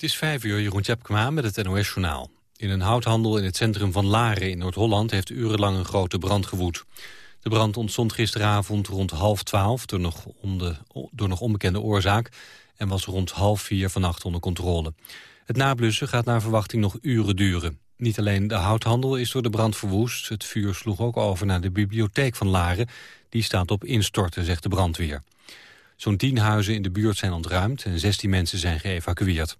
Het is vijf uur, Jeroen Tjepkema met het NOS-journaal. In een houthandel in het centrum van Laren in Noord-Holland... heeft urenlang een grote brand gewoed. De brand ontstond gisteravond rond half twaalf... door nog, door nog onbekende oorzaak... en was rond half vier vannacht onder controle. Het nablussen gaat naar verwachting nog uren duren. Niet alleen de houthandel is door de brand verwoest. Het vuur sloeg ook over naar de bibliotheek van Laren. Die staat op instorten, zegt de brandweer. Zo'n tien huizen in de buurt zijn ontruimd en 16 mensen zijn geëvacueerd.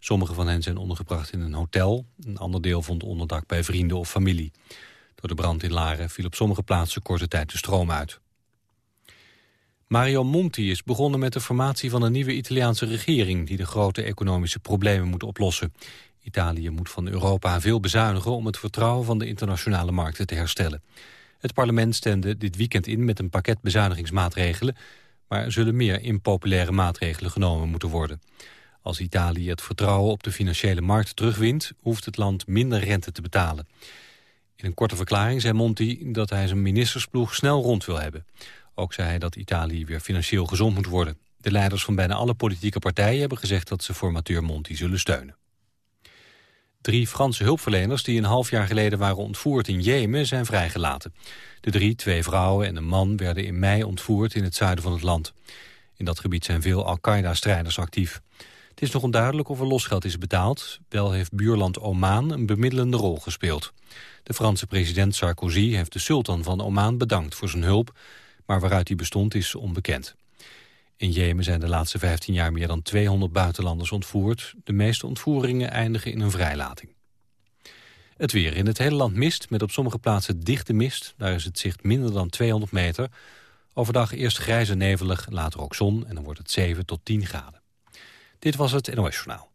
Sommige van hen zijn ondergebracht in een hotel. Een ander deel vond onderdak bij vrienden of familie. Door de brand in Laren viel op sommige plaatsen korte tijd de stroom uit. Mario Monti is begonnen met de formatie van een nieuwe Italiaanse regering... die de grote economische problemen moet oplossen. Italië moet van Europa veel bezuinigen om het vertrouwen van de internationale markten te herstellen. Het parlement stemde dit weekend in met een pakket bezuinigingsmaatregelen, maar zullen meer impopulaire maatregelen genomen moeten worden. Als Italië het vertrouwen op de financiële markt terugwint, hoeft het land minder rente te betalen. In een korte verklaring zei Monti dat hij zijn ministersploeg snel rond wil hebben. Ook zei hij dat Italië weer financieel gezond moet worden. De leiders van bijna alle politieke partijen hebben gezegd dat ze formateur Monti zullen steunen. Drie Franse hulpverleners die een half jaar geleden waren ontvoerd in Jemen zijn vrijgelaten. De drie, twee vrouwen en een man, werden in mei ontvoerd in het zuiden van het land. In dat gebied zijn veel Al-Qaeda-strijders actief. Het is nog onduidelijk of er losgeld is betaald. Wel heeft buurland Oman een bemiddelende rol gespeeld. De Franse president Sarkozy heeft de sultan van Oman bedankt voor zijn hulp... maar waaruit die bestond is onbekend. In Jemen zijn de laatste 15 jaar meer dan 200 buitenlanders ontvoerd. De meeste ontvoeringen eindigen in een vrijlating. Het weer. In het hele land mist, met op sommige plaatsen dichte mist. Daar is het zicht minder dan 200 meter. Overdag eerst grijs en nevelig, later ook zon en dan wordt het 7 tot 10 graden. Dit was het NOS Journaal.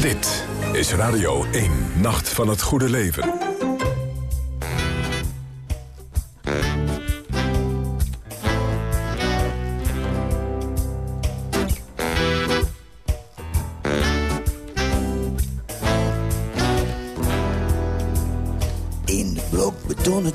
Dit is Radio 1, Nacht van het Goede Leven.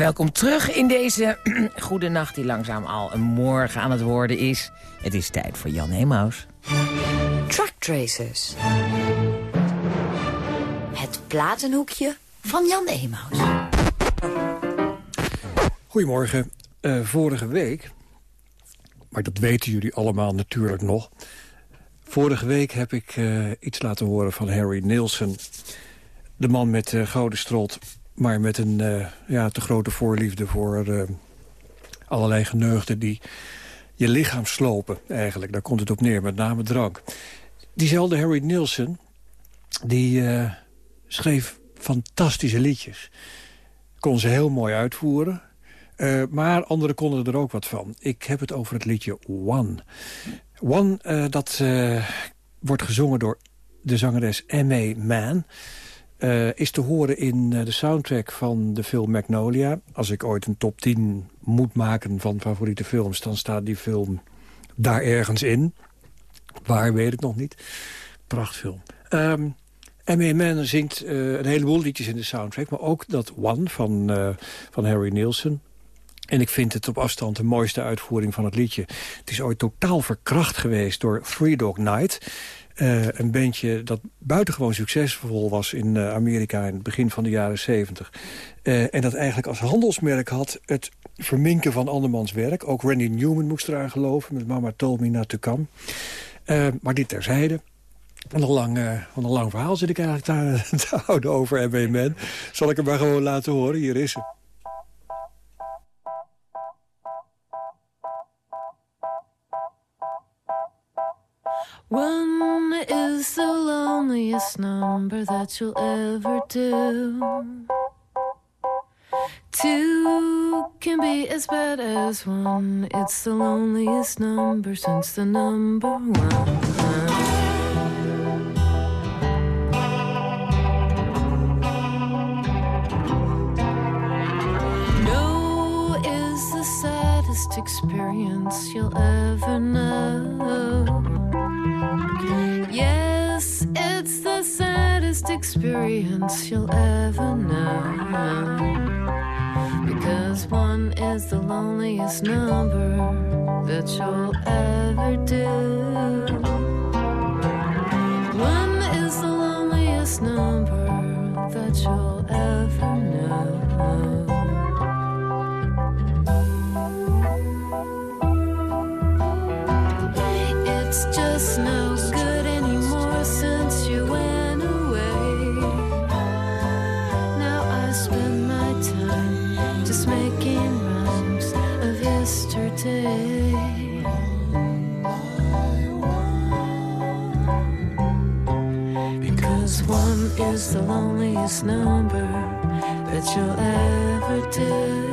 Welkom terug in deze goede nacht die langzaam al een morgen aan het worden is. Het is tijd voor Jan Emaus. Truck Tracers. Het platenhoekje van Jan Emaus. Goedemorgen. Uh, vorige week, maar dat weten jullie allemaal natuurlijk nog... Vorige week heb ik uh, iets laten horen van Harry Nielsen. De man met de gouden strot maar met een uh, ja, te grote voorliefde voor uh, allerlei geneugden... die je lichaam slopen, eigenlijk. Daar komt het op neer, met name drank. Diezelfde Harry Nielsen, die uh, schreef fantastische liedjes. Kon ze heel mooi uitvoeren. maar anderen konden er ook wat van. Ik heb het over het liedje One. One, dat wordt gezongen door de zangeres M.A. Mann... Uh, is te horen in uh, de soundtrack van de film Magnolia. Als ik ooit een top 10 moet maken van favoriete films... dan staat die film daar ergens in. Waar, weet ik nog niet. Prachtfilm. Um, M.A. Mann zingt uh, een heleboel liedjes in de soundtrack... maar ook dat One van, van Harry Nielsen. En ik vind het op afstand de mooiste uitvoering van het liedje. Het is ooit totaal verkracht geweest door Three Dog Night... een bandje dat buitengewoon succesvol was in Amerika... in het begin van de jaren 70. en dat eigenlijk als handelsmerk had het verminken van andermans werk. Ook Randy Newman moest eraan geloven met Mama Told Me Not To Come. maar dit terzijde. Van een, lang, uh, een lang verhaal zit ik eigenlijk te, houden over MB Zal ik hem maar gewoon laten horen? Hier is ze. One is the loneliest number that you'll ever do. Two can be as bad as one. It's the loneliest number since the number one. No is the saddest experience you'll ever know. Experience you'll ever know. Because one is the loneliest number that you'll ever do. One is the loneliest number that you'll ever know. Loneliest number that you'll ever do.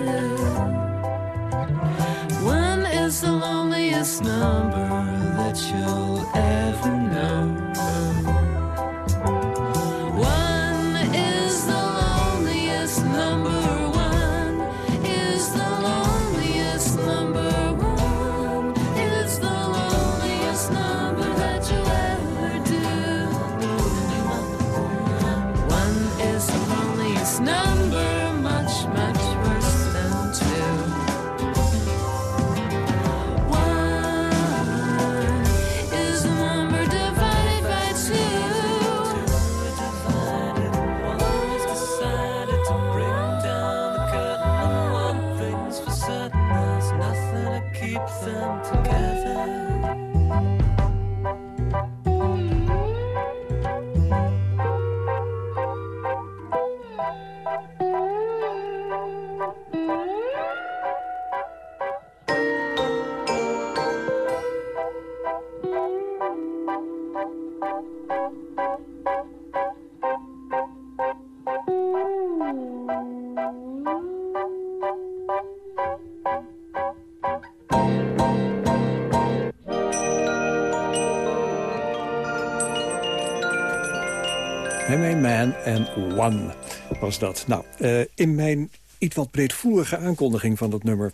One was dat. Nou, uh, in mijn iets wat breedvoerige aankondiging van dat nummer...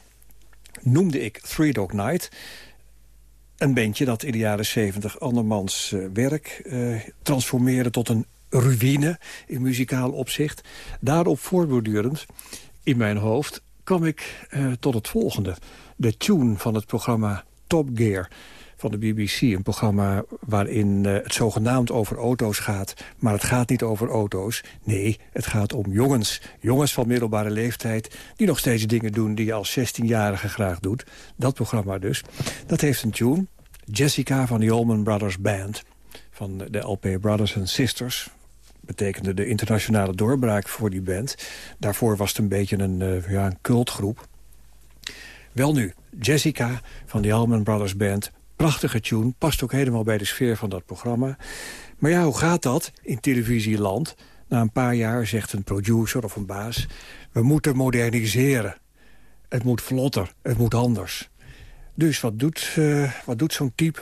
noemde ik Three Dog Night... Een bandje dat in de jaren 70 andermans uh, werk uh, transformeerde tot een ruïne in muzikaal opzicht. Daarop voortbordurend in mijn hoofd kwam ik tot het volgende. De tune van het programma Top Gear van de BBC. Een programma waarin uh, het zogenaamd over auto's gaat. Maar het gaat niet over auto's. Nee, het gaat om jongens. Jongens van middelbare leeftijd die nog steeds dingen doen... die je als 16-jarige graag doet. Dat programma dus. Dat heeft een tune. Jessica van de Allman Brothers Band. Van de LP Brothers and Sisters betekende de internationale doorbraak voor die band. Daarvoor was het een beetje een, uh, ja, een cultgroep. Wel nu, Jessica van de Allman Brothers Band Prachtige tune, past ook helemaal bij de sfeer van dat programma. Maar ja, hoe gaat dat in televisieland? Na een paar jaar zegt een producer of een baas... we moeten moderniseren. Het moet vlotter, het moet anders. Dus wat doet, uh, wat doet zo'n type?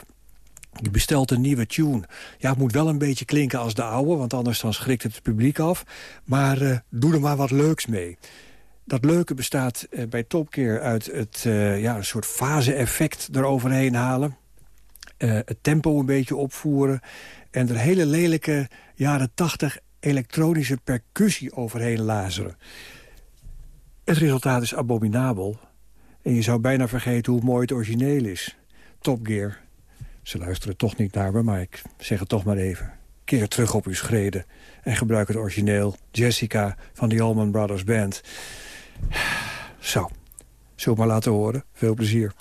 Die bestelt een nieuwe tune. Ja, het moet wel een beetje klinken als de oude... want anders dan schrikt het, het publiek af. Maar uh, doe er maar wat leuks mee. Dat leuke bestaat uh, bij Topkeer uit het, ja, een soort fase-effect eroverheen halen. Eh, het tempo een beetje opvoeren... en er hele lelijke jaren tachtig elektronische percussie overheen lazeren. Het resultaat is abominabel. En je zou bijna vergeten hoe mooi het origineel is. Top Gear. Ze luisteren toch niet naar me, maar ik zeg het toch maar even. Keer terug op uw schreden en gebruik het origineel Jessica van de Allman Brothers Band. Zo, zullen maar laten horen. Veel plezier.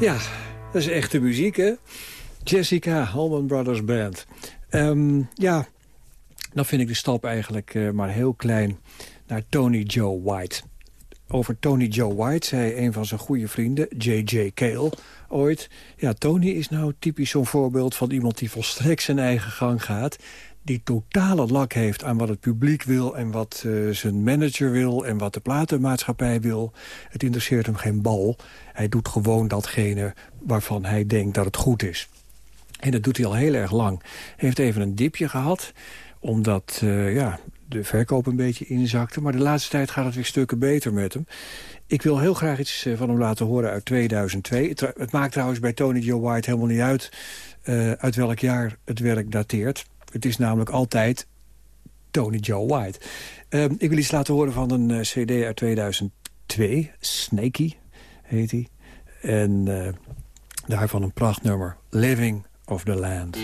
Ja, dat is echte muziek, hè? Jessica, Allman Brothers Band. Um, ja, dan vind ik de stap eigenlijk uh, maar heel klein naar Tony Joe White. Over Tony Joe White zei een van zijn goede vrienden, J.J. Cale, ooit... ja, Tony is nou typisch zo'n voorbeeld van iemand die volstrekt zijn eigen gang gaat die totale lak heeft aan wat het publiek wil... en wat uh, zijn manager wil en wat de platenmaatschappij wil. Het interesseert hem geen bal. Hij doet gewoon datgene waarvan hij denkt dat het goed is. En dat doet hij al heel erg lang. Heeft even een dipje gehad, omdat uh, ja, de verkoop een beetje inzakte. Maar de laatste tijd gaat het weer stukken beter met hem. Ik wil heel graag iets uh, van hem laten horen uit 2002. Het, maakt trouwens bij Tony Joe White helemaal niet uit... Uit welk jaar het werk dateert. Het is namelijk altijd Tony Joe White. Uh, ik wil iets laten horen van een uh, cd uit 2002. Snaky heet hij. En uh, daarvan een prachtnummer. Living of the Land.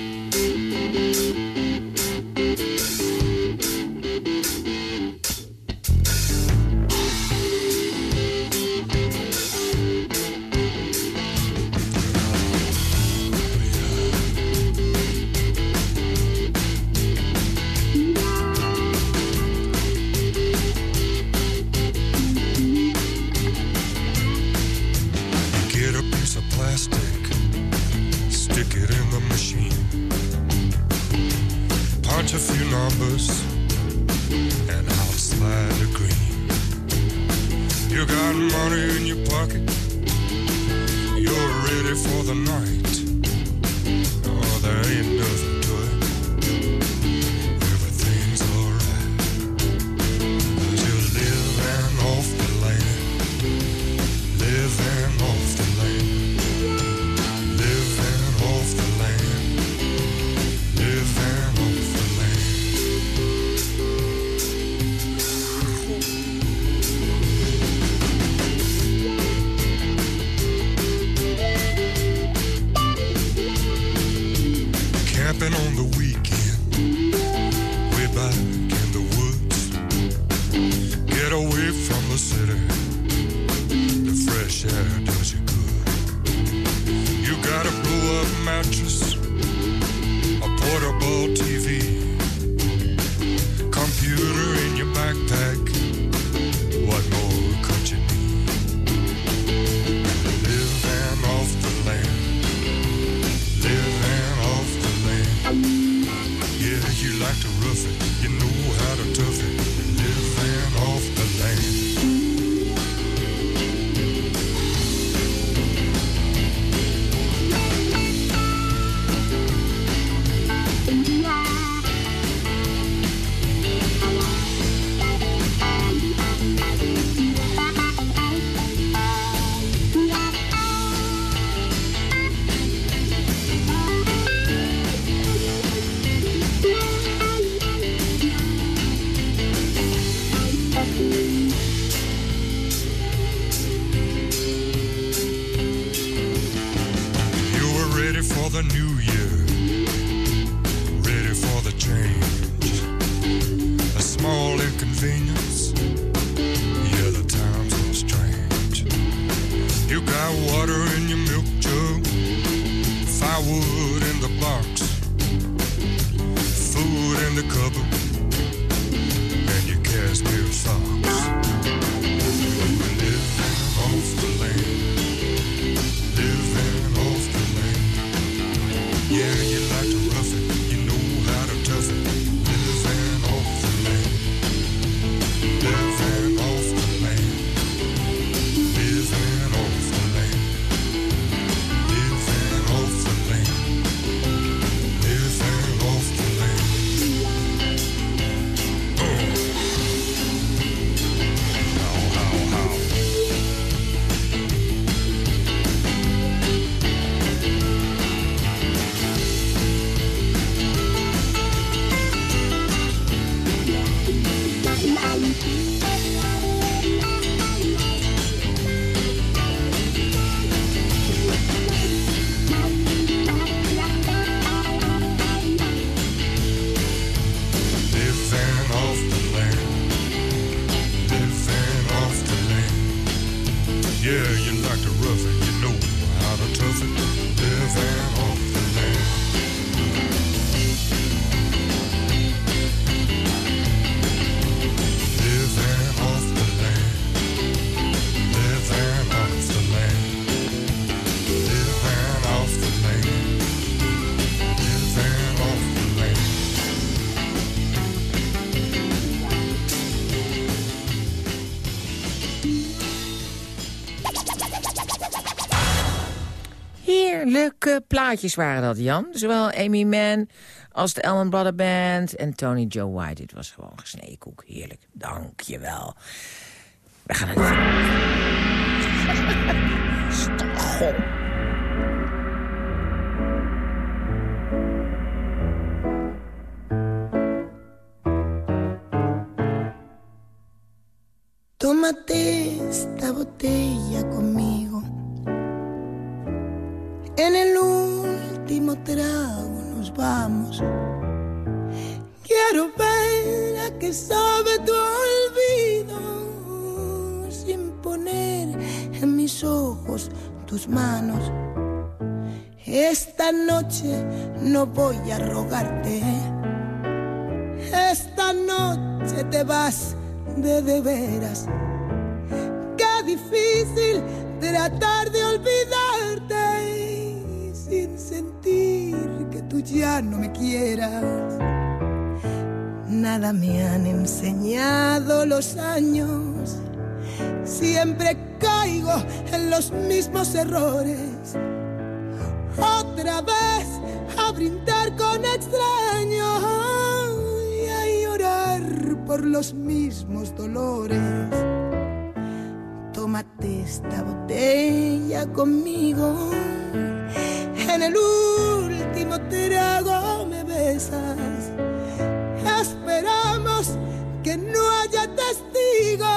Plaatjes waren dat, Jan. Zowel Amy Mann als de Elman Brother Band en Tony Joe White. Dit was gewoon gesneden. Heerlijk. Dank je wel. We gaan film. Stockholm. Tómate esta botella conmigo. En el último trago nos vamos. Quiero ver a qué sabe tu olvido sin poner en mis ojos tus manos. Esta noche no voy a rogarte. Esta noche te vas de de veras. Qué difícil tratar de olvidarte que tú ya no me quieras. Nada me han enseñado los años. Siempre caigo en los mismos errores. Otra vez a brindar con extraños y a llorar por los mismos dolores. Tómate esta botella conmigo. En el último trago me besas. Esperamos que no haya testigos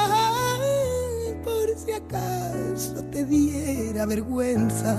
por si acaso te diera vergüenza.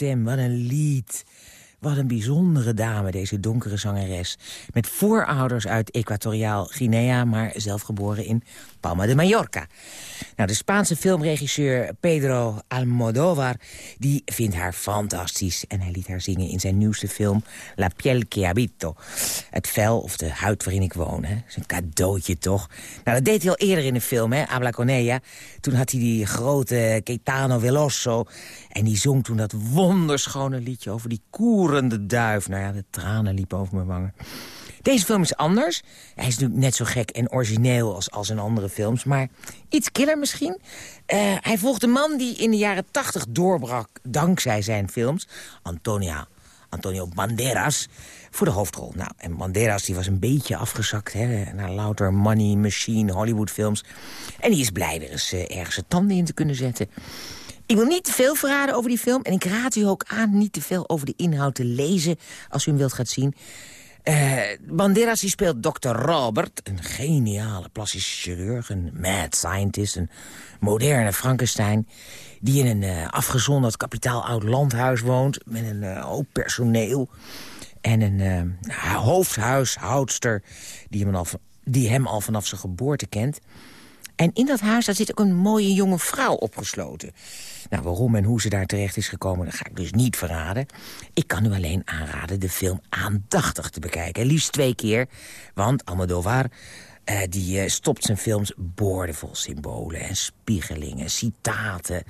Stem, wat een lied. Wat een bijzondere dame, deze donkere zangeres. Met voorouders uit Equatoriaal Guinea, maar zelf geboren in Palma de Mallorca. Nou, de Spaanse filmregisseur Pedro Almodóvar die vindt haar fantastisch. En hij liet haar zingen in zijn nieuwste film La piel que habito. Het vel of de huid waarin ik woon. Hè. Dat is een cadeautje toch? Nou, dat deed hij al eerder in de film, hè, Habla con ella. Toen had hij die grote Caetano Veloso. En die zong toen dat wonderschone liedje over die koerende duif. Nou ja, de tranen liepen over mijn wangen. Deze film is anders. Hij is natuurlijk net zo gek en origineel als, als in andere films, maar iets killer misschien. Uh, hij volgt een man die in de jaren tachtig doorbrak dankzij zijn films. Antonia, Antonio Banderas voor de hoofdrol. Nou, en Banderas die was een beetje afgezakt hè, naar louter money machine Hollywoodfilms. En die is blij weer eens uh, ergens zijn tanden in te kunnen zetten. Ik wil niet te veel verraden over die film. En ik raad u ook aan niet te veel over de inhoud te lezen als u hem wilt gaan zien. Uh, Banderas die speelt Dr. Robert, een geniale plastische chirurg, een mad scientist, een moderne Frankenstein, die in een uh, afgezonderd kapitaal oud landhuis woont met een uh, hoop personeel en een hoofdhuishoudster die hem, al, die hem al vanaf zijn geboorte kent. En in dat huis daar zit ook een mooie jonge vrouw opgesloten. Nou, waarom en hoe ze daar terecht is gekomen, dat ga ik dus niet verraden. Ik kan u alleen aanraden de film aandachtig te bekijken. Liefst twee keer, want Almodovar... Uh, die uh, stopt zijn films boordevol symbolen en spiegelingen, citaten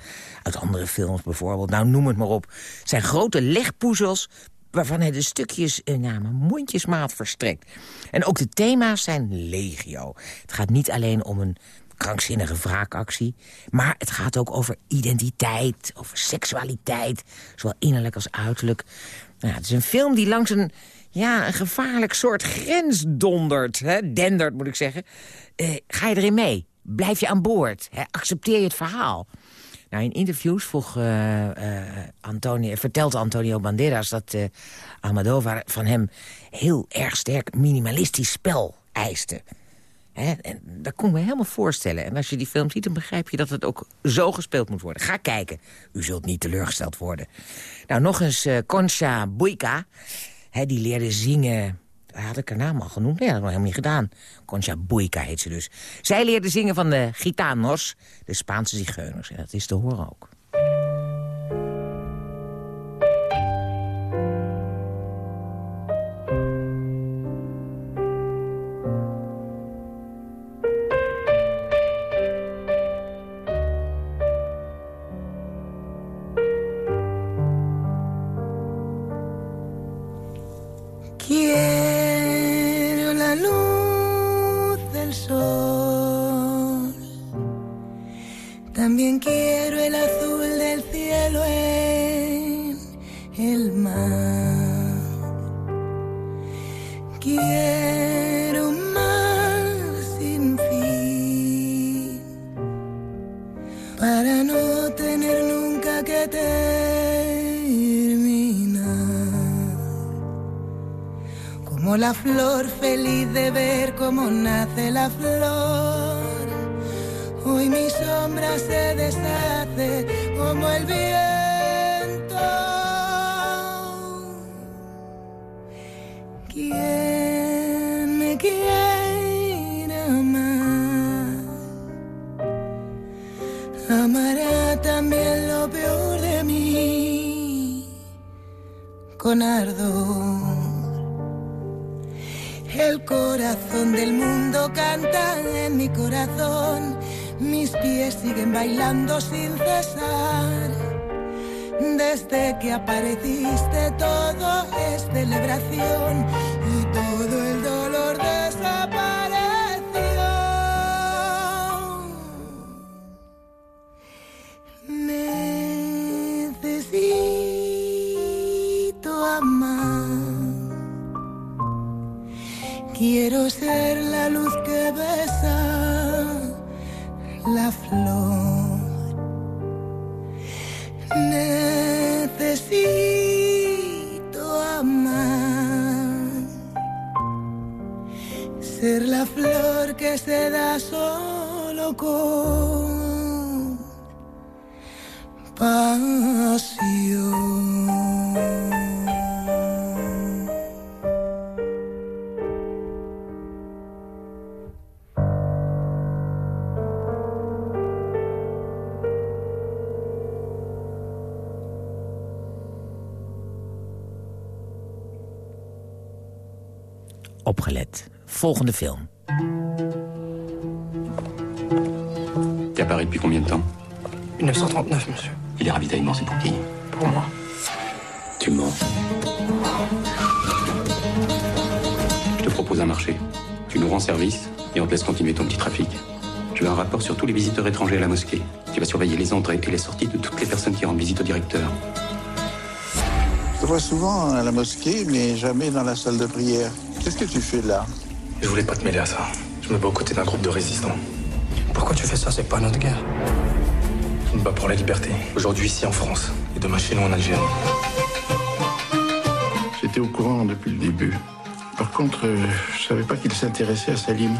uit andere films bijvoorbeeld. Nou, noem het maar op. Zijn grote legpoezels waarvan hij de stukjes uh, nou, mondjesmaat verstrekt. En ook de thema's zijn legio. Het gaat niet alleen om een krankzinnige wraakactie. Maar het gaat ook over identiteit, over seksualiteit. Zowel innerlijk als uiterlijk. Nou, het is een film die langs een, ja, een gevaarlijk soort grens dondert. Hè? Dendert, moet ik zeggen. Eh, ga je erin mee? Blijf je aan boord? Hè? Accepteer je het verhaal? Nou, in interviews vroeg, uh, uh, Antonio, vertelt Antonio Banderas dat Almodovar van hem heel erg sterk minimalistisch spel eiste. Hè? En dat kon ik me helemaal voorstellen. En als je die film ziet, dan begrijp je dat het ook zo gespeeld moet worden. Ga kijken. U zult niet teleurgesteld worden. Nou, nog eens Concha Buica. Hè, die leerde zingen had ik haar naam al genoemd? Nee, dat had ik nog helemaal niet gedaan. Concha Buica heet ze dus. Zij leerde zingen van de gitanos, de Spaanse zigeuners. En dat is te horen ook. La flor. Hoy mi sombra se deshace como el viento. ¿Quién me quiere amar? Amará también lo peor de mí con ardor. El corazón del mundo canta en mi corazón. Mis pies siguen bailando sin cesar. Desde que apareciste todo es celebración y todo el la flor. Necesito amar. Ser la flor que se da solo con Opgelet. Volgende film. T'es à Paris depuis combien de temps 1939, monsieur. Et les ravitaillements, c'est pour qui Pour moi. Tu mens. Je te propose un marché. Tu nous rends service et on te laisse continuer ton petit trafic. Je veux un rapport sur tous les visiteurs étrangers à la mosquée. Tu vas surveiller les entrées et les sorties de toutes les personnes qui rendent visite au directeur. Je te vois souvent à la mosquée, mais jamais dans la salle de prière. Qu'est-ce que tu fais là Je voulais pas te mêler à ça. Je me bats aux côtés d'un groupe de résistants. Pourquoi tu fais ça? C'est pas notre guerre. Je me bats pour la liberté. Aujourd'hui ici en France et demain chez nous en Algérie. J'étais au courant depuis le début. Par contre, euh, je savais pas qu'il s'intéressait à Salim.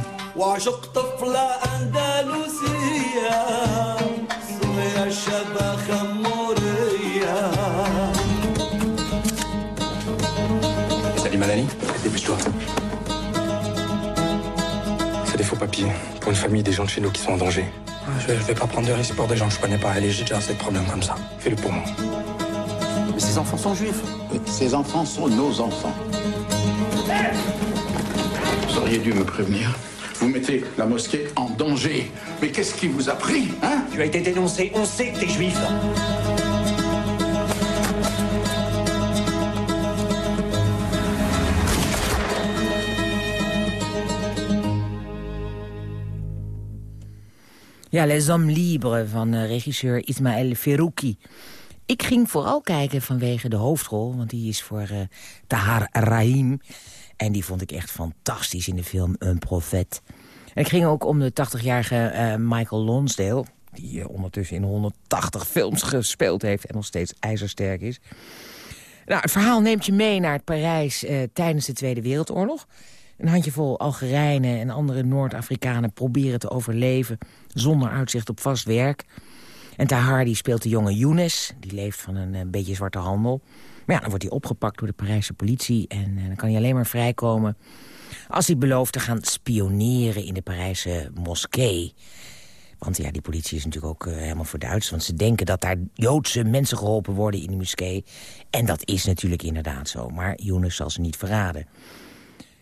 Papiers. Pour une famille, des gens de chez nous qui sont en danger. Je, je vais pas prendre de risques pour des gens que je connais pas. Allez, j'ai déjà assez de problèmes comme ça. Fais-le pour moi. Mais ces enfants sont juifs. Ces enfants sont nos enfants. Vous auriez dû me prévenir. Vous mettez la mosquée en danger. Mais qu'est-ce qui vous a pris, hein? Tu as été dénoncé, on sait que t'es juif. Ja, Les Hommes Libres van uh, regisseur Ismaël Ferrouki. Ik ging vooral kijken vanwege de hoofdrol, want die is voor uh, Tahar Rahim. En die vond ik echt fantastisch in de film Een Profet. En ik ging ook om de 80-jarige uh, Michael Lonsdale... die ondertussen in 180 films gespeeld heeft en nog steeds ijzersterk is. Nou, het verhaal neemt je mee naar het Parijs tijdens de Tweede Wereldoorlog... Een handjevol Algerijnen en andere Noord-Afrikanen proberen te overleven... zonder uitzicht op vast werk. En Tahar die speelt de jonge Younes, die leeft van een, een beetje zwarte handel. Maar ja, dan wordt hij opgepakt door de Parijse politie... en dan kan hij alleen maar vrijkomen als hij belooft te gaan spioneren in de Parijse moskee. Want ja, die politie is natuurlijk ook uh, helemaal voor Duits. Want ze denken dat daar Joodse mensen geholpen worden in de moskee. En dat is natuurlijk inderdaad zo. Maar Younes zal ze niet verraden.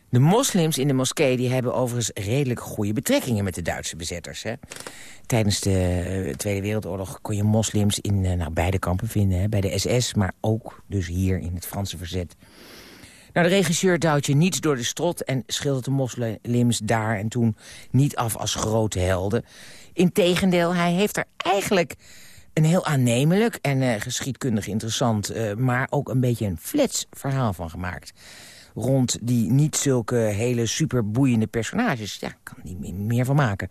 De moslims in de moskee die hebben overigens redelijk goede betrekkingen met de Duitse bezetters. Hè? Tijdens de eh, Tweede Wereldoorlog kon je moslims in uh, nou, beide kampen vinden. Hè? Bij de SS, maar ook dus hier in het Franse verzet. Nou, de regisseur duwt je niets door de strot en schildert de moslims daar en toen niet af als grote helden. Integendeel, hij heeft er eigenlijk een heel aannemelijk en uh, geschiedkundig interessant... maar ook een beetje een flits verhaal van gemaakt rond die niet zulke hele superboeiende personages. Ja, kan niet meer van maken.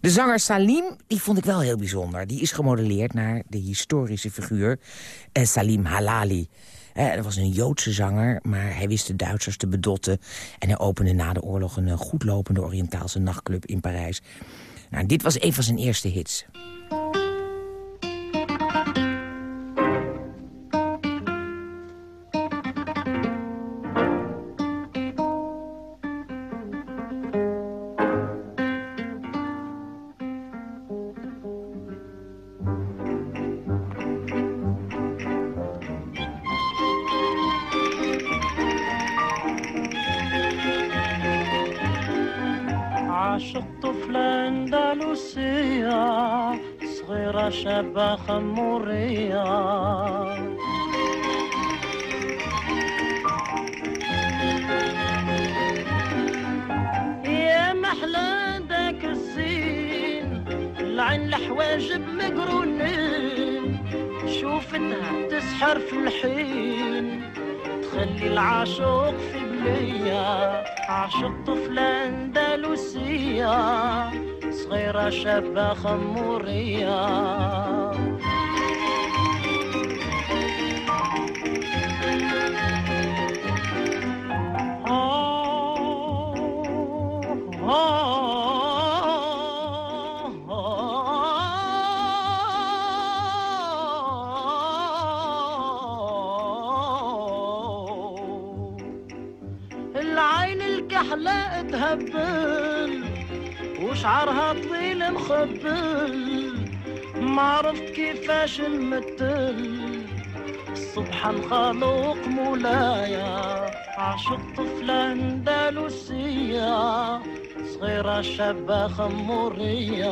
De zanger Salim, die vond ik wel heel bijzonder. Die is gemodelleerd naar de historische figuur eh, Salim Halali. Eh, dat was een Joodse zanger, maar hij wist de Duitsers te bedotten. En hij opende na de oorlog een uh, goedlopende Oriëntaalse nachtclub in Parijs. Nou, dit was een van zijn eerste hits. شابة خمورية يا محلى داك الزين العين الحواجب مقرونين شوفتها تسحر في الحين تخلي العاشق في بلية. عاشق طفلة اندلسية صغيرة شابة خمورية. تهبل وشعرها طويل مخبل. ما عرفت كيفاش نمثل. الصبح الخلوق مولايا عاشق طفلة أندلسية صغيرة شابة خمورية.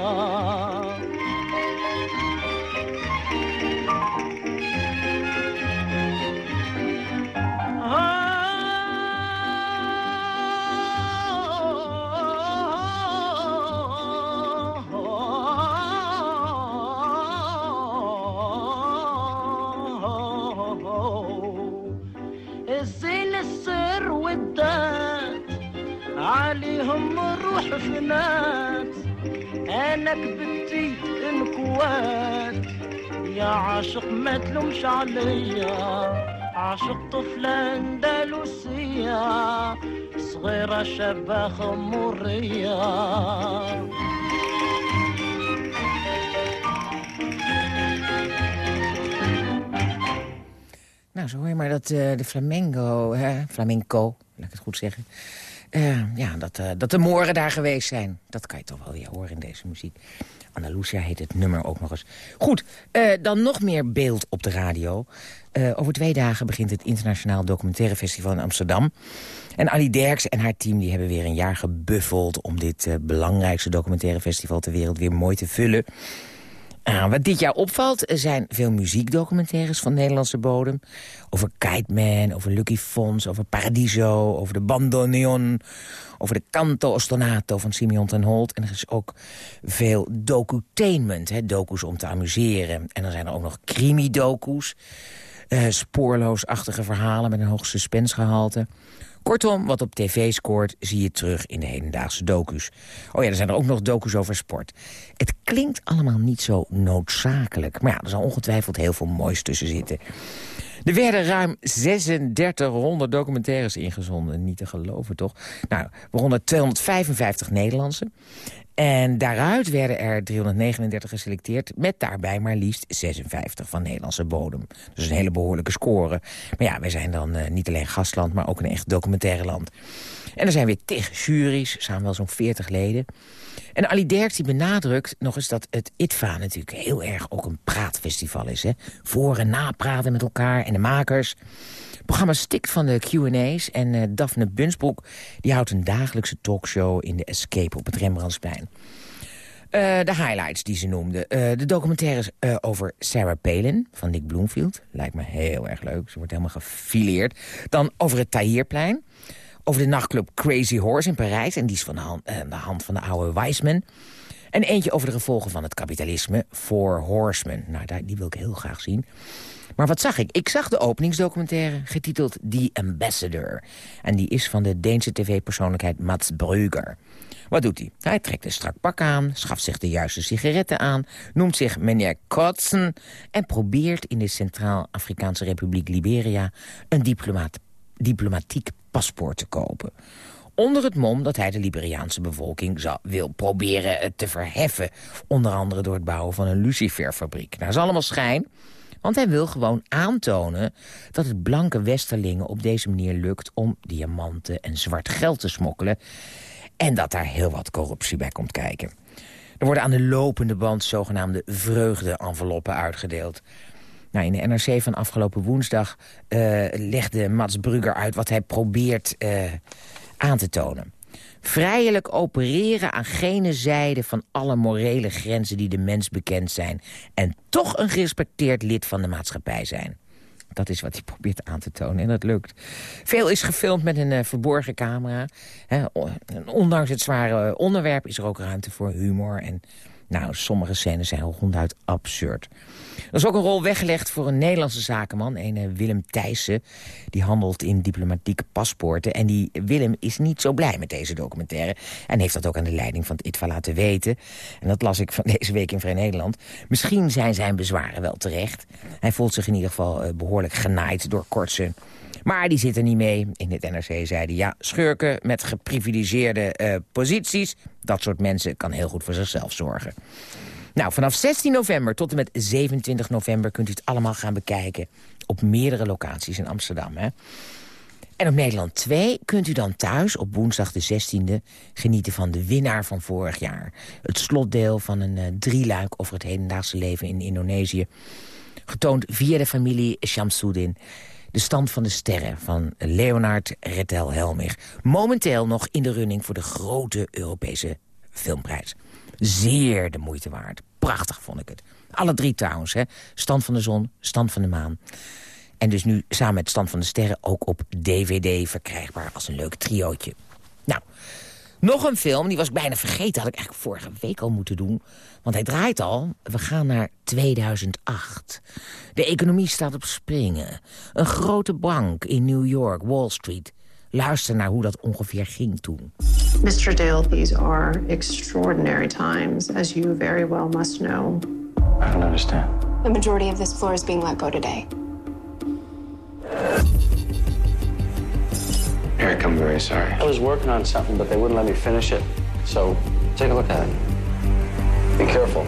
فنات أنا كبتي انكوات يا عاشق ما تلومش عليا عاشق طفلة أندلسية صغيرة شابة خمورية Nou, zo hoor je maar dat uh, de flamenco, hè, flamenco, laat ik het goed zeggen... Uh, ja, dat, uh, dat de moren daar geweest zijn. Dat kan je toch wel weer horen in deze muziek. Andalusia heet het nummer ook nog eens. Goed, dan nog meer beeld op de radio. over twee dagen begint het Internationaal Documentaire Festival in Amsterdam. En Ali Derks en haar team die hebben weer een jaar gebuffeld... om dit belangrijkste documentaire festival ter wereld weer mooi te vullen... Ah, wat dit jaar opvalt zijn veel muziekdocumentaires van Nederlandse bodem. Over Kite Man, over Lucky Fons, over Paradiso, over de Bandoneon... over de Canto Ostonato van Simeon ten Holt. En er is ook veel docutainment, hè, docus om te amuseren. En dan zijn er ook nog crimi-docus... Uh, spoorloosachtige verhalen met een hoog suspensegehalte. Kortom, wat op tv scoort, zie je terug in de hedendaagse docus. Oh ja, er zijn er ook nog docus over sport. Het klinkt allemaal niet zo noodzakelijk. Maar ja, er zal ongetwijfeld heel veel moois tussen zitten. Er werden ruim 3600 documentaires ingezonden. Niet te geloven, toch? Nou, waaronder 255 Nederlandse. En daaruit werden er 339 geselecteerd... met daarbij maar liefst 56 van Nederlandse bodem. Dus een hele behoorlijke score. Maar ja, wij zijn dan uh, niet alleen gastland, maar ook een echt documentaire land. En er zijn weer tig juries, samen wel zo'n 40 leden. En Ali Derks die benadrukt nog eens dat het ITVA natuurlijk heel erg ook een praatfestival is. Hè? Voor- en napraten met elkaar en de makers. Programma stikt van de Q&A's en uh, Daphne Bunsbroek... die houdt een dagelijkse talkshow in de Escape op het Rembrandtsplein. Uh, de highlights die ze noemde. Uh, de documentaires uh, over Sarah Palin van Nick Bloomfield. Lijkt me heel erg leuk. Ze wordt helemaal gefileerd. Dan over het Tahrirplein. Over de nachtclub Crazy Horse in Parijs. En die is van de hand, de hand van de oude Weisman. En eentje over de gevolgen van het kapitalisme. Four Horsemen. Nou, die wil ik heel graag zien. Maar wat zag ik? Ik zag de openingsdocumentaire getiteld The Ambassador. En die is van de Deense tv-persoonlijkheid Mats Brugger. Wat doet hij? Hij trekt een strak pak aan, schaft zich de juiste sigaretten aan... noemt zich meneer Kotsen en probeert in de Centraal-Afrikaanse Republiek Liberia... een diplomaat, diplomatiek paspoort te kopen onder het mom dat hij de Liberiaanse bevolking zou, wil proberen te verheffen. Onder andere door het bouwen van een luciferfabriek. Nou, dat is allemaal schijn. Want hij wil gewoon aantonen dat het blanke westerlingen op deze manier lukt... om diamanten en zwart geld te smokkelen. En dat daar heel wat corruptie bij komt kijken. Er worden aan de lopende band zogenaamde vreugde-enveloppen uitgedeeld. Nou, in de NRC van afgelopen woensdag uh, legde Mats Brugger uit... wat hij probeert uh, aan te tonen. Vrijelijk opereren aan gene zijde van alle morele grenzen die de mens bekend zijn. En toch een gerespecteerd lid van de maatschappij zijn. Dat is wat hij probeert aan te tonen en dat lukt. Veel is gefilmd met een uh, verborgen camera. Ondanks het zware onderwerp is er ook ruimte voor humor en nou, sommige scènes zijn ronduit absurd. Er is ook een rol weggelegd voor een Nederlandse zakenman, een eh, Willem Thijssen. Die handelt in diplomatieke paspoorten. En die Willem is niet zo blij met deze documentaire. En heeft dat ook aan de leiding van het ITVA laten weten. En dat las ik van deze week in Vrij Nederland. Misschien zijn zijn bezwaren wel terecht. Hij voelt zich in ieder geval eh, behoorlijk genaaid door Kortsen. Maar die zit er niet mee. In het NRC zeiden ja, schurken met geprivilegeerde uh, posities... dat soort mensen kan heel goed voor zichzelf zorgen. Nou, vanaf 16 november tot en met 27 november kunt u het allemaal gaan bekijken... op meerdere locaties in Amsterdam. Hè? En op Nederland 2 kunt u dan thuis op woensdag de 16e... genieten van de winnaar van vorig jaar. Het slotdeel van een uh, drieluik over het hedendaagse leven in Indonesië. Getoond via de familie Shamsuddin... De Stand van de Sterren van Leonard Retel Helmich. Momenteel nog in de running voor de grote Europese filmprijs. Zeer de moeite waard. Prachtig vond ik het. Alle drie trouwens, hè. Stand van de Zon, Stand van de Maan. En dus nu samen met Stand van de Sterren ook op DVD verkrijgbaar als een leuk triootje. Nou, nog een film, die was ik bijna vergeten. Had ik eigenlijk vorige week al moeten doen. Want hij draait al. We gaan naar 2008. De economie staat op springen. Een grote bank in New York, Wall Street. Luister naar hoe dat ongeveer ging toen. Mr. Dale, these are extraordinary times, as you very well must know. I don't understand. The majority of this floor is being let go today. Eric, I'm very sorry. I was working on something, but they wouldn't let me finish it. So take a look at it. Be careful.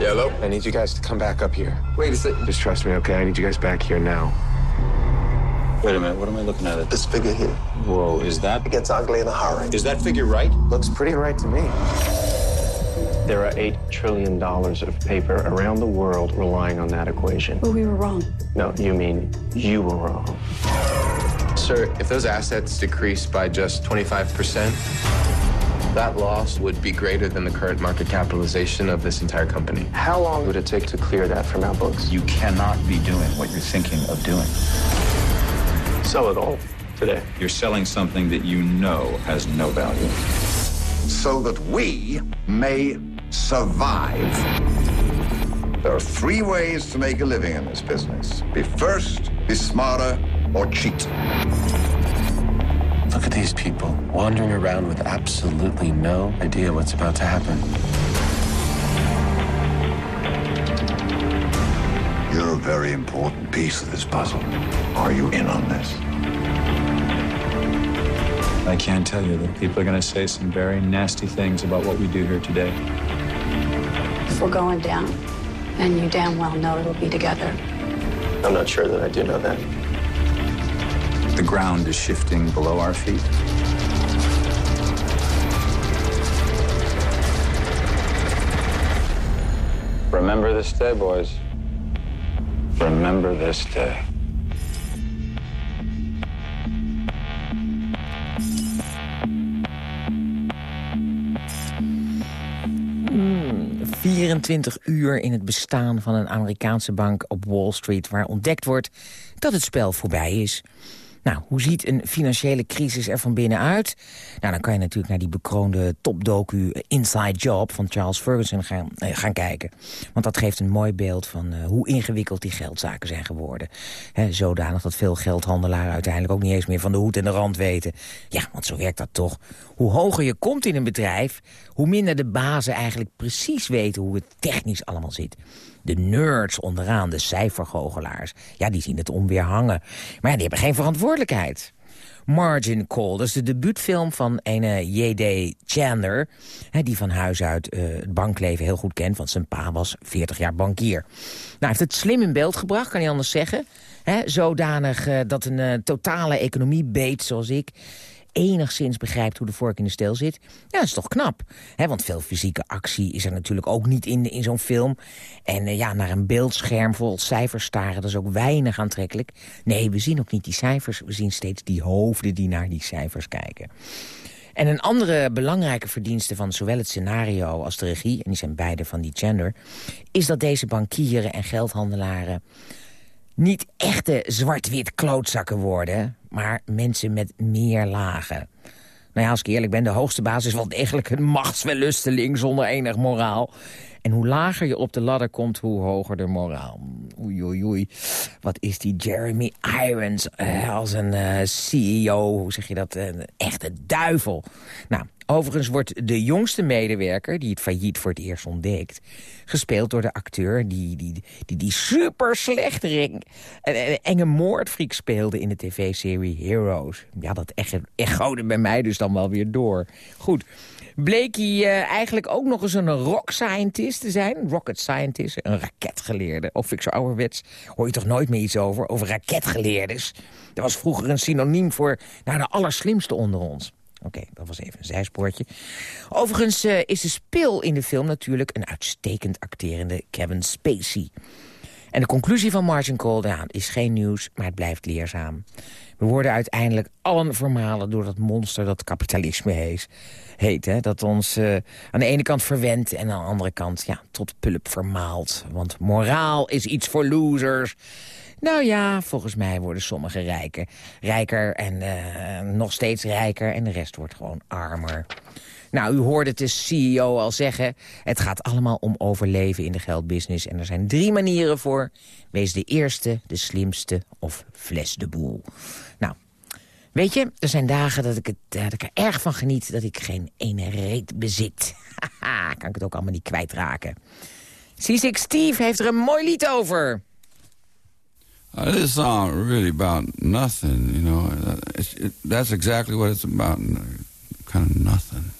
Hello? I need you guys to come back up here. Wait a second. Just trust me, okay? I need you guys back here now. Wait a minute, what am I looking at? This figure here. Whoa, is that? It gets ugly in a hurry. Is that figure right? Looks pretty right to me. There are $8 trillion of paper around the world relying on that equation. But we were wrong. No, you mean you were wrong. Sir, if those assets decrease by just 25%, that loss would be greater than the current market capitalization of this entire company. How long would it take to clear that from our books? You cannot be doing what you're thinking of doing. Sell it all today. You're selling something that you know has no value. So that we may survive. There are three ways to make a living in this business be first, be smarter, or cheat. Look at these people wandering around with absolutely no idea what's about to happen. Very important piece of this puzzle. Are you in on this? I can't tell you that people are going to say some very nasty things about what we do here today. If we're going down, and you damn well know it'll be together. I'm not sure that I do know that. The ground is shifting below our feet. Remember this day, boys. Remember this day. Hmm, 24 uur in het bestaan van een Amerikaanse bank op Wall Street... waar ontdekt wordt dat het spel voorbij is. Nou, hoe ziet een financiële crisis er van binnenuit? Nou, dan kan je natuurlijk naar die bekroonde topdocu Inside Job van Charles Ferguson gaan, eh, gaan kijken. Want dat geeft een mooi beeld van eh, hoe ingewikkeld die geldzaken zijn geworden. He, zodanig dat veel geldhandelaren uiteindelijk ook niet eens meer van de hoed en de rand weten. Ja, want zo werkt dat toch. Hoe hoger je komt in een bedrijf, hoe minder de bazen eigenlijk precies weten hoe het technisch allemaal zit. De nerds onderaan, de cijfergoochelaars, ja, die zien het onweer hangen. Maar ja, die hebben geen verantwoordelijkheid. Margin Call, dat is de debuutfilm van een J.D. Chandler... Die van huis uit uh, het bankleven heel goed kent... want zijn pa was 40 jaar bankier. Nou, hij heeft het slim in beeld gebracht, kan hij anders zeggen. Hè, zodanig uh, dat een uh, totale economie beet, zoals ik enigszins begrijpt hoe de vork in de steel zit... ja, dat is toch knap. Want veel fysieke actie is er natuurlijk ook niet in, in zo'n film. En uh, ja, naar een beeldscherm vol cijfers staren... dat is ook weinig aantrekkelijk. Nee, we zien ook niet die cijfers. We zien steeds die hoofden die naar die cijfers kijken. En een andere belangrijke verdienste van zowel het scenario als de regie... en die zijn beide van die Chandler... is dat deze bankieren en geldhandelaren niet echte zwart-wit klootzakken worden... maar mensen met meer lagen. Nou ja, als ik eerlijk ben, de hoogste baas is wel degelijk een machtswellusteling zonder enig moraal. En hoe lager je op de ladder komt, hoe hoger de moraal. Oei, oei, oei. Wat is die Jeremy Irons eh, als een uh, CEO, hoe zeg je dat, een echte duivel. Nou, overigens wordt de jongste medewerker, die het failliet voor het eerst ontdekt... gespeeld door de acteur die die, die, die super slechterik... een enge moordfreak speelde in de tv-serie Heroes. Ja, dat echode bij mij dus dan wel weer door. Goed, bleek hij uh, eigenlijk ook nog eens een rock scientist te zijn. Rocket scientist, een raketgeleerde. Of ik zo ouderwets, hoor je toch nooit meer iets over, over raketgeleerdes. Dat was vroeger een synoniem voor nou, de allerslimste onder ons. Oké, dat was even een zijspoortje. Overigens uh, is de speel in de film natuurlijk een uitstekend acterende Kevin Spacey. En de conclusie van Margin Call is geen nieuws, maar het blijft leerzaam. We worden uiteindelijk allen vermalen door dat monster dat kapitalisme heet. heet hè? Dat ons uh, aan de ene kant verwendt en aan de andere kant ja, tot pulp vermaalt. Want moraal is iets voor losers. Nou ja, volgens mij worden sommigen rijker. Rijker en uh, nog steeds rijker en de rest wordt gewoon armer. Nou, u hoorde het de CEO al zeggen. Het gaat allemaal om overleven in de geldbusiness. En er zijn drie manieren voor. Wees de eerste, de slimste of fles de boel. Nou, weet je, er zijn dagen dat ik, het, dat ik er erg van geniet... dat ik geen ene reet bezit. Haha, kan ik het ook allemaal niet kwijtraken. C6 Steve heeft er een mooi lied over. Uh, this song really about nothing, you know. It's, it, that's exactly what it's about, kind of nothing.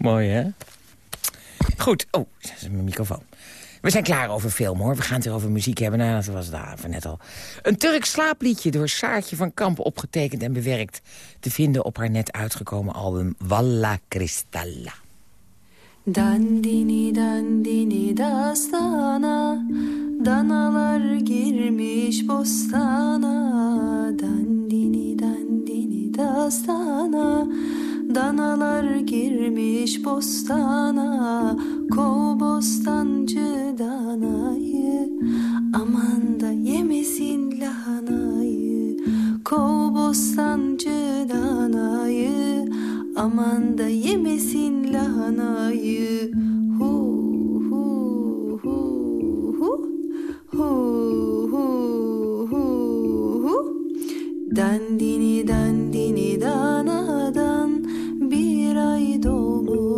Mooi, hè? Goed. Oh, dat is mijn microfoon. We zijn klaar over film, hoor. We gaan het weer over muziek hebben. Nou, dat was daar van net al. Een Turks slaapliedje door Saartje van Kamp opgetekend en bewerkt. Te vinden op haar net uitgekomen album Walla Cristalla. Dandini dandini dastana Danalar girmiş bostana Dandini dandini dastana Danalar girmiş bostana Kov bostancı danayı. Aman da yemesin lahanayı Kov bostancı danayı. Aman da yemesin lahanayı. Hu hu hu hu Hu hu hu hu. Dandini dandini.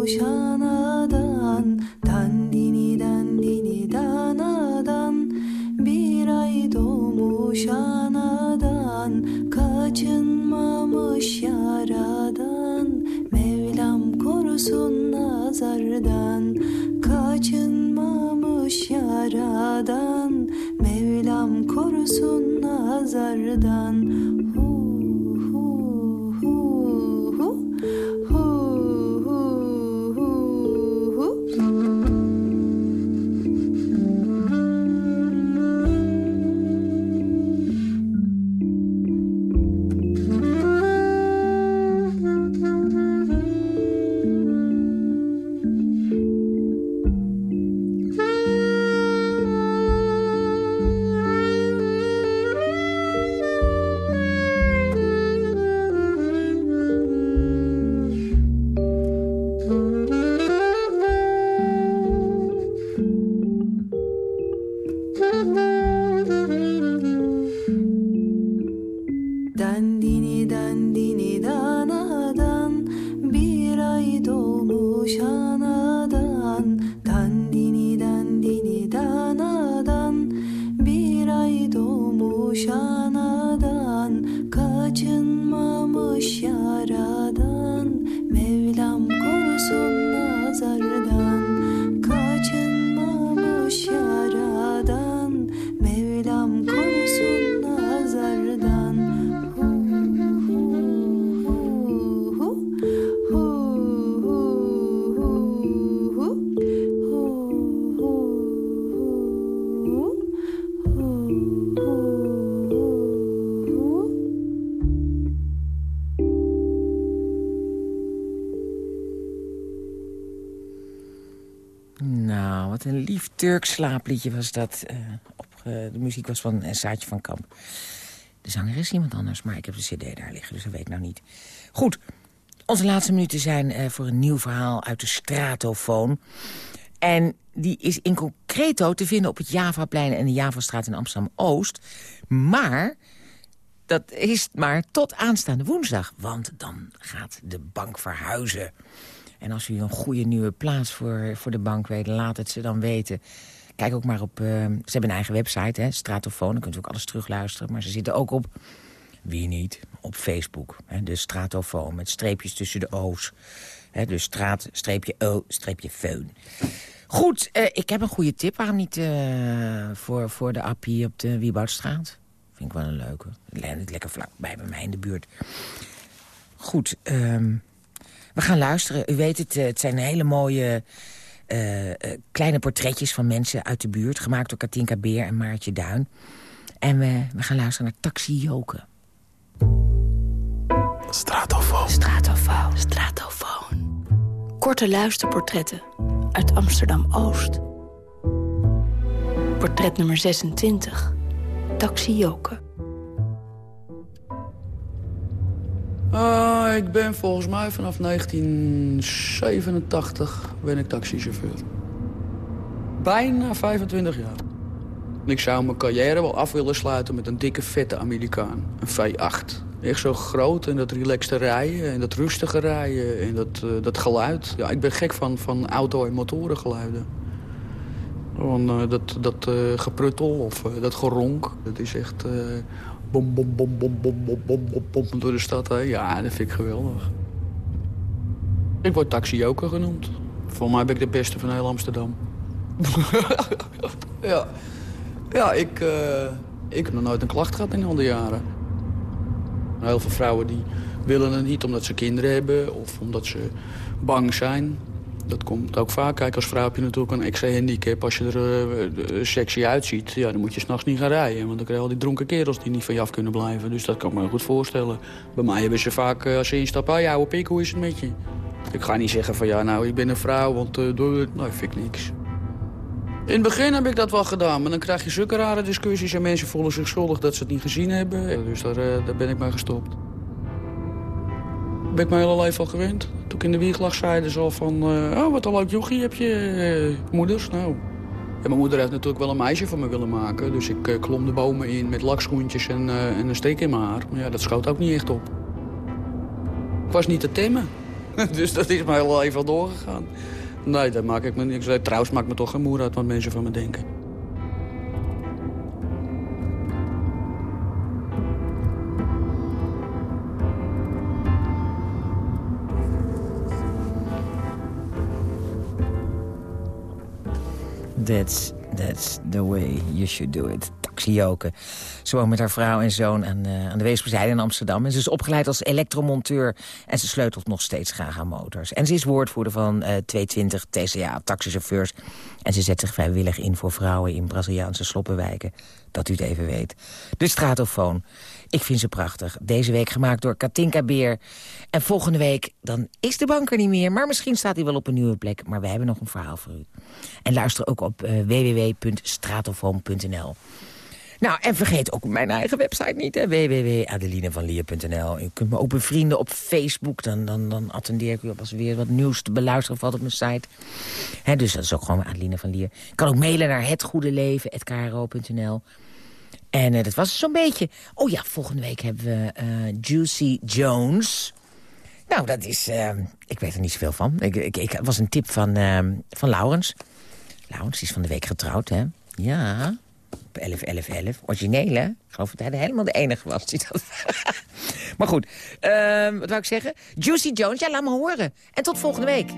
Boşanadan dandini dandini danadan Bir ay doğmuş anadan Kaçınmamış yaradan Mevlam korusun nazardan Kaçınmamış yaradan Mevlam korusun nazardan. Hu. Turks slaapliedje was dat. Eh, op, eh, de muziek was van een Saatje van Kamp. De zanger is iemand anders, maar ik heb de cd daar liggen, dus dat weet ik nou niet. Goed, onze laatste minuten zijn eh, voor een nieuw verhaal uit de Stratofoon. En die is in concreto te vinden op het Javaplein en de Javastraat in Amsterdam-Oost. Maar dat is maar tot aanstaande woensdag, want dan gaat de bank verhuizen. En als u een goede nieuwe plaats voor, voor de bank weet, laat het ze dan weten. Kijk ook maar op... eh, ze hebben een eigen website, hè, Stratofoon. Dan kunt u ook alles terugluisteren. Maar ze zitten ook op, wie niet, op Facebook. Hè, de Stratofoon met streepjes tussen de O's. Hè, dus straat, streepje O, streepje feun. Goed, eh, ik heb een goede tip. Waarom niet eh, voor, voor de appie op de Wieboudstraat? Vind ik wel een leuke. Lekker vlak bij mij in de buurt. Goed, ehm, we gaan luisteren. U weet het, eh, het zijn hele mooie eh, eh, kleine portretjes van mensen uit de buurt. Gemaakt door Katinka Beer en Maartje Duin. En we, we gaan luisteren naar Taxi Joken. Stratofoon. Stratofoon. Stratofoon. Korte luisterportretten uit Amsterdam-Oost. Portret nummer 26. Taxi Joken. Ah, ik ben volgens mij vanaf 1987 ben ik taxichauffeur. Bijna 25 jaar. Ik zou mijn carrière wel af willen sluiten met een dikke vette Amerikaan. Een V8. Echt zo groot en dat relaxte rijden en dat rustige rijden en dat, eh, dat geluid. Ja, ik ben gek van, van auto- en motorengeluiden. Gewoon eh, dat, dat eh, gepruttel of dat geronk. Dat is echt bom, bom, bom, bom, bom, bom, bom, bom, bom door de stad heen. Ja, dat vind ik geweldig. Ik word taxioker genoemd. Voor mij ben ik de beste van heel Amsterdam. ja, ja ik, eh, ik heb nog nooit een klacht gehad in al die jaren. Heel veel vrouwen die willen het niet omdat ze kinderen hebben of omdat ze bang zijn. Dat komt ook vaak. Kijk, als vrouw heb je natuurlijk een extra handicap. Als je er eh, eh, sexy uitziet, ja, dan moet je s'nachts niet gaan rijden. Want dan krijg je al die dronken kerels die niet van je af kunnen blijven. Dus dat kan ik me goed voorstellen. Bij mij hebben ze vaak, eh, als ze instappen, ah, ja, ouwe pik, hoe is het met je? Ik ga niet zeggen van, ja, nou, ik ben een vrouw, want uh, doe het. Nou, vind ik niks. In het begin heb ik dat wel gedaan, maar dan krijg je zulke rare discussies... en mensen voelen zich schuldig dat ze het niet gezien hebben. Dus daar, daar ben ik mee gestopt. Ben ik mijn hele leven al gewend. Toen in de wieg lag, zeiden ze al van... eh, oh, wat een leuk jochie heb je, eh, moeders. Nou, mijn moeder heeft natuurlijk wel een meisje van me willen maken. Dus ik eh, klom de bomen in met lakschoentjes en, en een steek in mijn haar. Maar ja, dat schoot ook niet echt op. Ik was niet te temmen. dus dat is mijn hele leven al doorgegaan. Nee, daar maak ik me niks. Trouwens maakt me toch geen moer uit wat mensen van me denken. That's, that's the way you should do it. Taxioken. Ze woont met haar vrouw en zoon aan, eh, aan de Weesperzijde in Amsterdam. En ze is opgeleid als elektromonteur en ze sleutelt nog steeds graag aan motors. En ze is woordvoerder van eh 220 TCA, taxichauffeurs. En ze zet zich vrijwillig in voor vrouwen in Braziliaanse sloppenwijken. Dat u het even weet. De Stratofoon. Ik vind ze prachtig. Deze week gemaakt door Katinka Beer. En volgende week, dan is de bank er niet meer. Maar misschien staat hij wel op een nieuwe plek. Maar we hebben nog een verhaal voor u. En luister ook op www.stratofoon.nl. Nou, en vergeet ook mijn eigen website niet, hè, www.adelinevanlier.nl. U kunt me ook bevrienden op Facebook. Dan, dan, dan attendeer ik u op als er weer wat nieuws te beluisteren valt op mijn site. Dus dat is ook gewoon Adeline van Lier. Ik kan ook mailen naar hetgoedeleven.kro.nl. En eh, dat was zo'n beetje... Oh ja, volgende week hebben we eh, Juicy Jones. Nou, dat is... Uh, ik weet er niet zoveel van. Ik, ik, was een tip van, van Laurens. Laurens is van de week getrouwd, hè? Ja, op 11, 11, 11. Origineel, hè? Ik geloof dat hij helemaal de enige was die dat... maar goed, uh, wat wou ik zeggen? Juicy Jones, ja, laat me horen. En tot volgende week.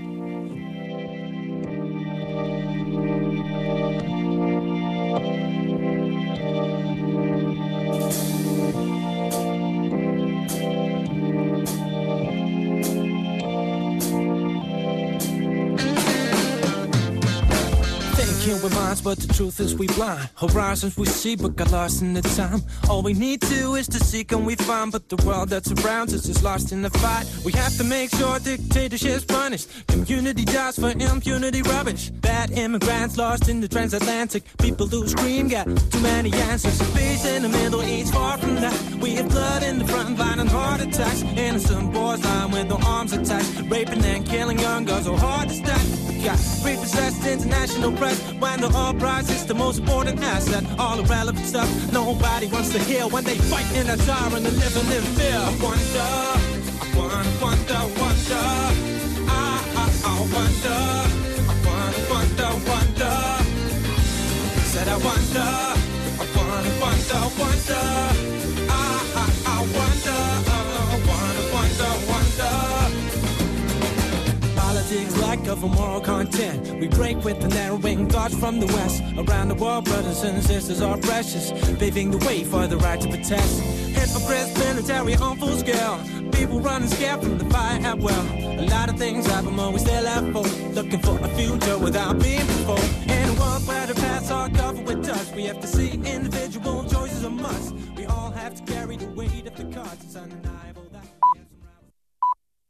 But the truth is we blind. Horizons we see, but got lost in the time. All we need to is to seek and we find, but the world that surrounds us is lost in the fight. We have to make sure dictatorship's punished. Community dies for impunity rubbish. Bad immigrants lost in the transatlantic. People who scream got too many answers. Peace in the Middle East, far from that. We have blood in the front line and heart attacks. Innocent boys lying with their arms attached. Raping and killing young girls so hard to stop. Got repossessed international press when the oil price is the most important asset. All irrelevant stuff nobody wants to hear when they fight in a jar and they're living in fear. I wonder, I wonder, wonder, ah, ah, ah, wonder. I, I, I wonder, I wonder, wonder, wonder. Said I wonder, I wonder, wonder, wonder. A moral content. We break with the narrowing thoughts from the west. Around the world, brothers and sisters are precious, paving the way for the right to protest. Hypocrites, military on full scale. People running scared from the fire at well. A lot of things but we still have hope. Looking for a future without being before. In a world where the paths are covered with dust, we have to see individual choices a must. We all have to carry the weight of the cards.